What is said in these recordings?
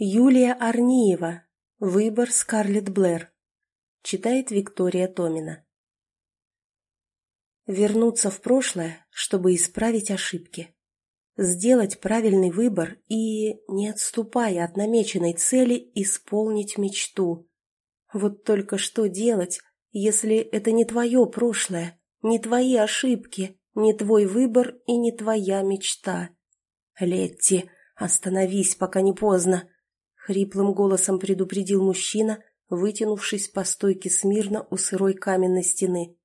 Юлия Арниева. Выбор Скарлетт Блэр. Читает Виктория Томина. Вернуться в прошлое, чтобы исправить ошибки. Сделать правильный выбор и, не отступая от намеченной цели, исполнить мечту. Вот только что делать, если это не твое прошлое, не твои ошибки, не твой выбор и не твоя мечта? Летти, остановись, пока не поздно. Хриплым голосом предупредил мужчина, вытянувшись по стойке смирно у сырой каменной стены.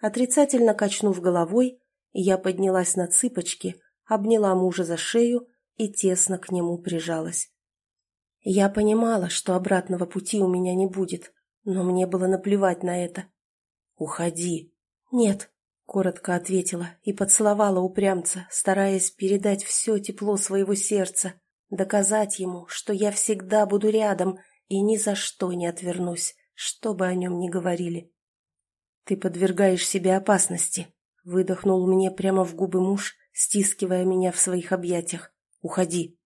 Отрицательно качнув головой, я поднялась на цыпочки, обняла мужа за шею и тесно к нему прижалась. Я понимала, что обратного пути у меня не будет, но мне было наплевать на это. «Уходи!» «Нет», — коротко ответила и поцеловала упрямца, стараясь передать все тепло своего сердца, Доказать ему, что я всегда буду рядом и ни за что не отвернусь, что бы о нем ни говорили. «Ты подвергаешь себе опасности», — выдохнул мне прямо в губы муж, стискивая меня в своих объятиях. «Уходи».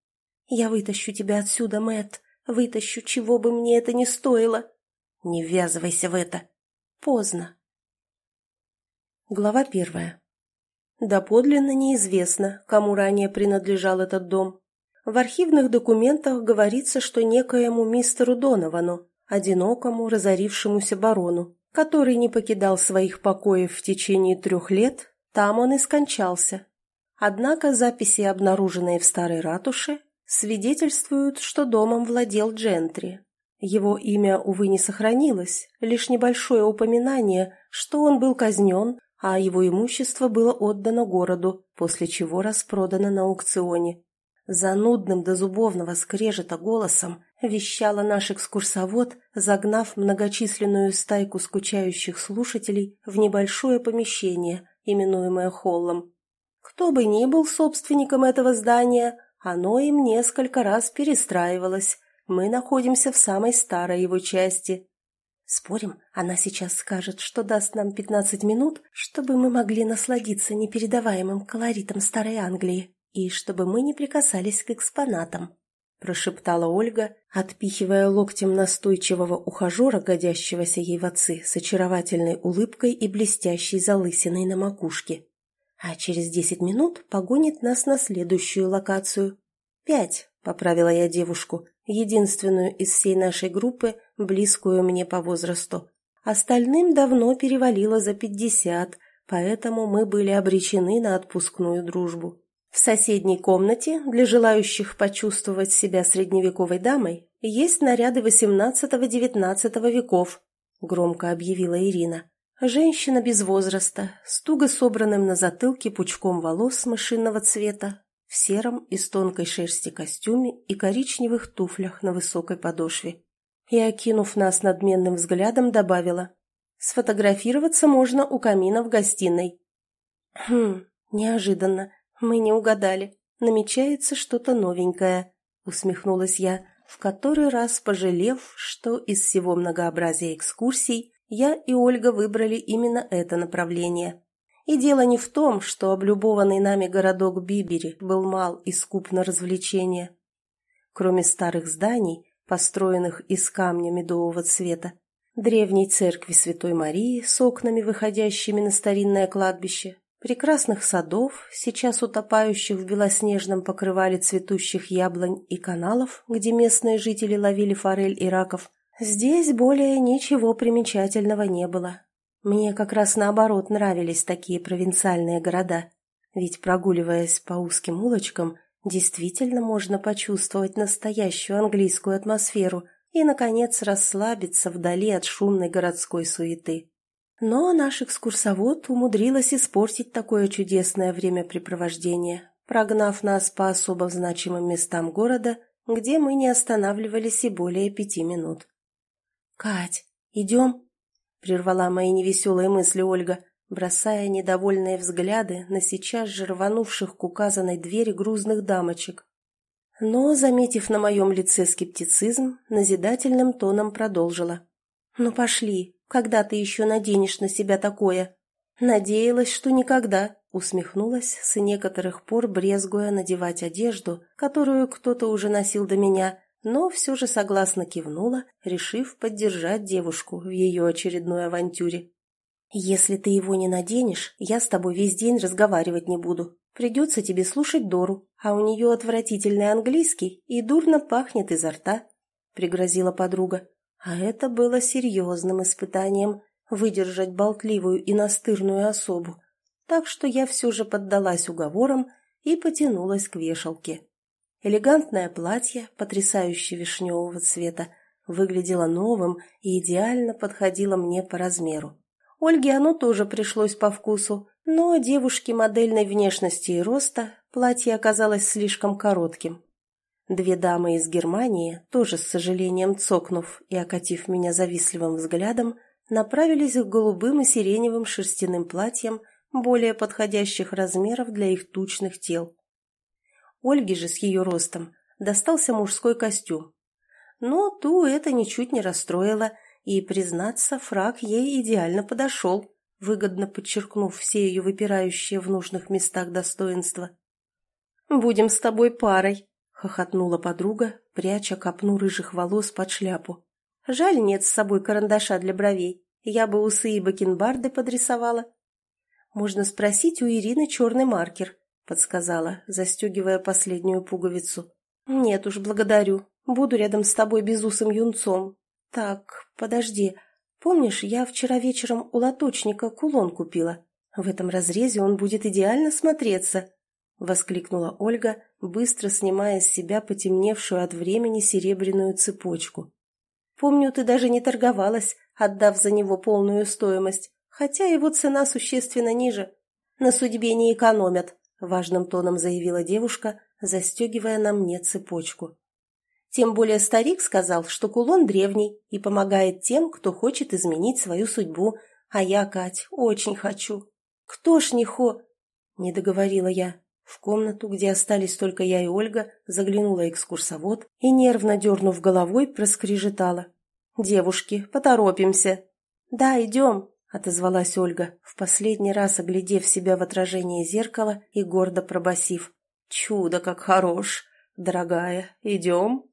«Я вытащу тебя отсюда, Мэтт, вытащу, чего бы мне это ни стоило». «Не ввязывайся в это». «Поздно». Глава первая. Доподлинно неизвестно, кому ранее принадлежал этот дом. В архивных документах говорится, что некоему мистеру Доновану, одинокому разорившемуся барону, который не покидал своих покоев в течение трех лет, там он и скончался. Однако записи, обнаруженные в старой ратуше, свидетельствуют, что домом владел Джентри. Его имя, увы, не сохранилось, лишь небольшое упоминание, что он был казнен, а его имущество было отдано городу, после чего распродано на аукционе. Занудным до зубовного скрежета голосом вещала наш экскурсовод, загнав многочисленную стайку скучающих слушателей в небольшое помещение, именуемое холлом. Кто бы ни был собственником этого здания, оно им несколько раз перестраивалось. Мы находимся в самой старой его части. Спорим, она сейчас скажет, что даст нам пятнадцать минут, чтобы мы могли насладиться непередаваемым колоритом старой Англии и чтобы мы не прикасались к экспонатам», – прошептала Ольга, отпихивая локтем настойчивого ухажера, годящегося ей в отцы, с очаровательной улыбкой и блестящей залысиной на макушке. «А через десять минут погонит нас на следующую локацию. Пять», – поправила я девушку, единственную из всей нашей группы, близкую мне по возрасту. Остальным давно перевалило за пятьдесят, поэтому мы были обречены на отпускную дружбу. В соседней комнате для желающих почувствовать себя средневековой дамой есть наряды XVIII-XIX веков, громко объявила Ирина. Женщина без возраста, с туго собранным на затылке пучком волос машинного цвета, в сером из тонкой шерсти костюме и коричневых туфлях на высокой подошве. И, окинув нас надменным взглядом, добавила, «Сфотографироваться можно у камина в гостиной». «Хм, неожиданно. «Мы не угадали. Намечается что-то новенькое», — усмехнулась я, в который раз пожалев, что из всего многообразия экскурсий я и Ольга выбрали именно это направление. И дело не в том, что облюбованный нами городок Бибери был мал и скуп на развлечения. Кроме старых зданий, построенных из камня медового цвета, древней церкви Святой Марии с окнами, выходящими на старинное кладбище, прекрасных садов, сейчас утопающих в белоснежном покрывале цветущих яблонь и каналов, где местные жители ловили форель и раков, здесь более ничего примечательного не было. Мне как раз наоборот нравились такие провинциальные города, ведь прогуливаясь по узким улочкам, действительно можно почувствовать настоящую английскую атмосферу и, наконец, расслабиться вдали от шумной городской суеты. Но наш экскурсовод умудрилась испортить такое чудесное времяпрепровождение, прогнав нас по особо значимым местам города, где мы не останавливались и более пяти минут. «Кать, идем?» — прервала мои невеселые мысли Ольга, бросая недовольные взгляды на сейчас же рванувших к указанной двери грузных дамочек. Но, заметив на моем лице скептицизм, назидательным тоном продолжила. «Ну пошли, когда ты еще наденешь на себя такое?» «Надеялась, что никогда», — усмехнулась, с некоторых пор брезгуя надевать одежду, которую кто-то уже носил до меня, но все же согласно кивнула, решив поддержать девушку в ее очередной авантюре. «Если ты его не наденешь, я с тобой весь день разговаривать не буду. Придется тебе слушать Дору, а у нее отвратительный английский и дурно пахнет изо рта», — пригрозила подруга. А это было серьезным испытанием — выдержать болтливую и настырную особу. Так что я все же поддалась уговорам и потянулась к вешалке. Элегантное платье, потрясающе вишневого цвета, выглядело новым и идеально подходило мне по размеру. Ольге оно тоже пришлось по вкусу, но девушке модельной внешности и роста платье оказалось слишком коротким. Две дамы из Германии, тоже с сожалением цокнув и окатив меня завистливым взглядом, направились к голубым и сиреневым шерстяным платьям более подходящих размеров для их тучных тел. Ольге же с ее ростом достался мужской костюм. Но ту это ничуть не расстроило – и, признаться, фраг ей идеально подошел, выгодно подчеркнув все ее выпирающие в нужных местах достоинства. «Будем с тобой парой», — хохотнула подруга, пряча копну рыжих волос под шляпу. «Жаль, нет с собой карандаша для бровей. Я бы усы и бакенбарды подрисовала». «Можно спросить у Ирины черный маркер», — подсказала, застегивая последнюю пуговицу. «Нет уж, благодарю. Буду рядом с тобой безусым юнцом, «Так, подожди. Помнишь, я вчера вечером у лоточника кулон купила? В этом разрезе он будет идеально смотреться!» — воскликнула Ольга, быстро снимая с себя потемневшую от времени серебряную цепочку. «Помню, ты даже не торговалась, отдав за него полную стоимость, хотя его цена существенно ниже. На судьбе не экономят», — важным тоном заявила девушка, застегивая на мне цепочку. Тем более старик сказал, что кулон древний и помогает тем, кто хочет изменить свою судьбу. А я, Кать, очень хочу. Кто ж не хо... Не договорила я. В комнату, где остались только я и Ольга, заглянула экскурсовод и, нервно дернув головой, проскрежетала. «Девушки, поторопимся!» «Да, идем!» — отозвалась Ольга, в последний раз оглядев себя в отражение зеркала и гордо пробасив. «Чудо как хорош! Дорогая, идем?»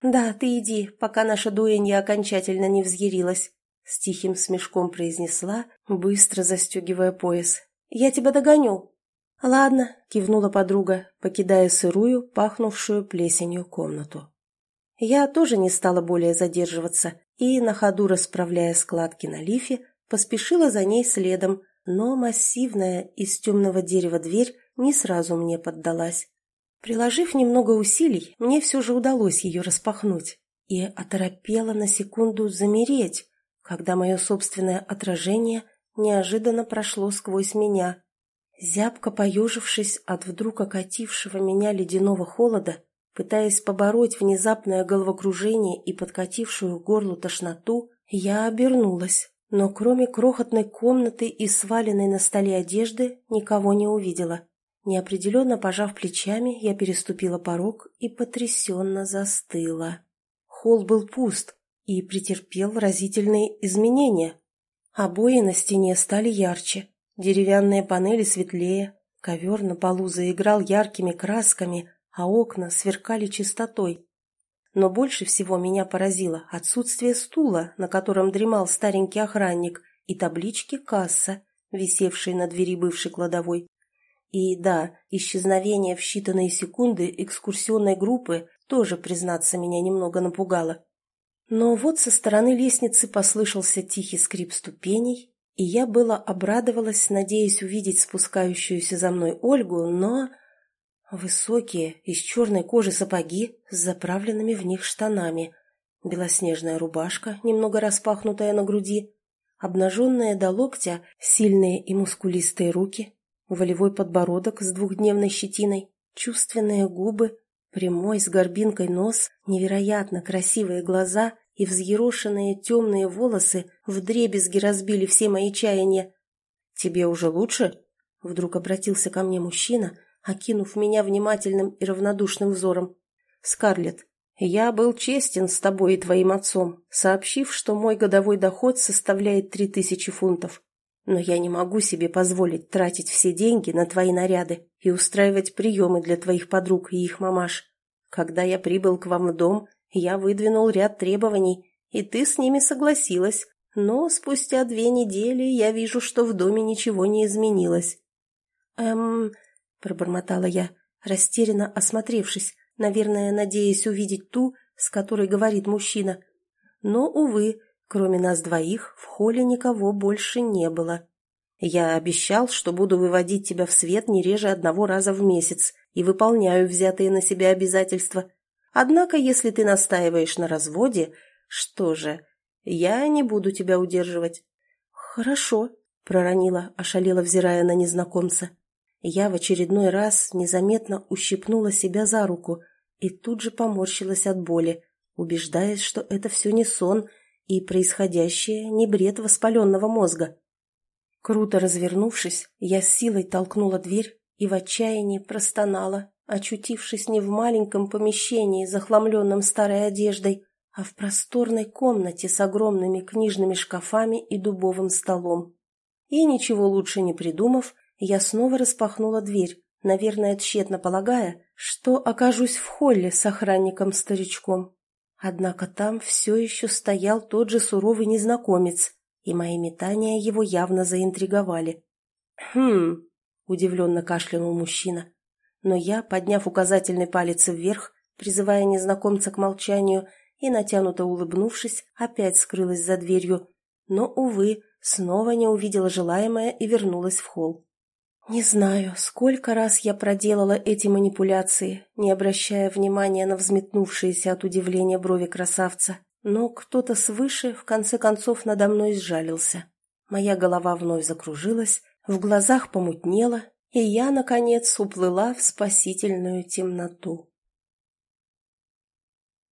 «Да, ты иди, пока наша дуэнья окончательно не взъярилась», — с тихим смешком произнесла, быстро застегивая пояс. «Я тебя догоню». «Ладно», — кивнула подруга, покидая сырую, пахнувшую плесенью комнату. Я тоже не стала более задерживаться и, на ходу расправляя складки на лифе, поспешила за ней следом, но массивная из темного дерева дверь не сразу мне поддалась. Приложив немного усилий, мне все же удалось ее распахнуть и оторопела на секунду замереть, когда мое собственное отражение неожиданно прошло сквозь меня. Зябко поежившись от вдруг окатившего меня ледяного холода, пытаясь побороть внезапное головокружение и подкатившую горлу тошноту, я обернулась, но кроме крохотной комнаты и сваленной на столе одежды никого не увидела. Неопределенно пожав плечами, я переступила порог и потрясенно застыла. Холл был пуст и претерпел разительные изменения. Обои на стене стали ярче, деревянные панели светлее, ковер на полу заиграл яркими красками, а окна сверкали чистотой. Но больше всего меня поразило отсутствие стула, на котором дремал старенький охранник, и таблички «Касса», висевшей на двери бывшей кладовой. И да, исчезновение в считанные секунды экскурсионной группы тоже, признаться, меня немного напугало. Но вот со стороны лестницы послышался тихий скрип ступеней, и я было обрадовалась, надеясь увидеть спускающуюся за мной Ольгу, но... Высокие, из черной кожи сапоги с заправленными в них штанами, белоснежная рубашка, немного распахнутая на груди, обнаженные до локтя сильные и мускулистые руки, волевой подбородок с двухдневной щетиной, чувственные губы, прямой с горбинкой нос, невероятно красивые глаза и взъерошенные темные волосы вдребезги разбили все мои чаяния. «Тебе уже лучше?» — вдруг обратился ко мне мужчина, окинув меня внимательным и равнодушным взором. «Скарлетт, я был честен с тобой и твоим отцом, сообщив, что мой годовой доход составляет три тысячи фунтов. Но я не могу себе позволить тратить все деньги на твои наряды и устраивать приемы для твоих подруг и их мамаш. Когда я прибыл к вам в дом, Я выдвинул ряд требований, и ты с ними согласилась, но спустя две недели я вижу, что в доме ничего не изменилось». «Эм...» — пробормотала я, растерянно осмотревшись, наверное, надеясь увидеть ту, с которой говорит мужчина. Но, увы, кроме нас двоих, в холле никого больше не было. Я обещал, что буду выводить тебя в свет не реже одного раза в месяц и выполняю взятые на себя обязательства. Однако, если ты настаиваешь на разводе, что же, я не буду тебя удерживать. Хорошо, проронила, ошалела, взирая на незнакомца. Я в очередной раз незаметно ущипнула себя за руку и тут же поморщилась от боли, убеждаясь, что это все не сон и происходящее не бред воспаленного мозга. Круто развернувшись, я с силой толкнула дверь и в отчаянии простонала, очутившись не в маленьком помещении, захламленном старой одеждой, а в просторной комнате с огромными книжными шкафами и дубовым столом. И, ничего лучше не придумав, я снова распахнула дверь, наверное, тщетно полагая, что окажусь в холле с охранником-старичком. Однако там все еще стоял тот же суровый незнакомец, и мои метания его явно заинтриговали. «Хм...» — удивленно кашлянул мужчина. Но я, подняв указательный палец вверх, призывая незнакомца к молчанию, и, натянуто улыбнувшись, опять скрылась за дверью, но, увы, снова не увидела желаемое и вернулась в холл. Не знаю, сколько раз я проделала эти манипуляции, не обращая внимания на взметнувшиеся от удивления брови красавца, но кто-то свыше в конце концов надо мной сжалился. Моя голова вновь закружилась, в глазах помутнело, и я, наконец, уплыла в спасительную темноту.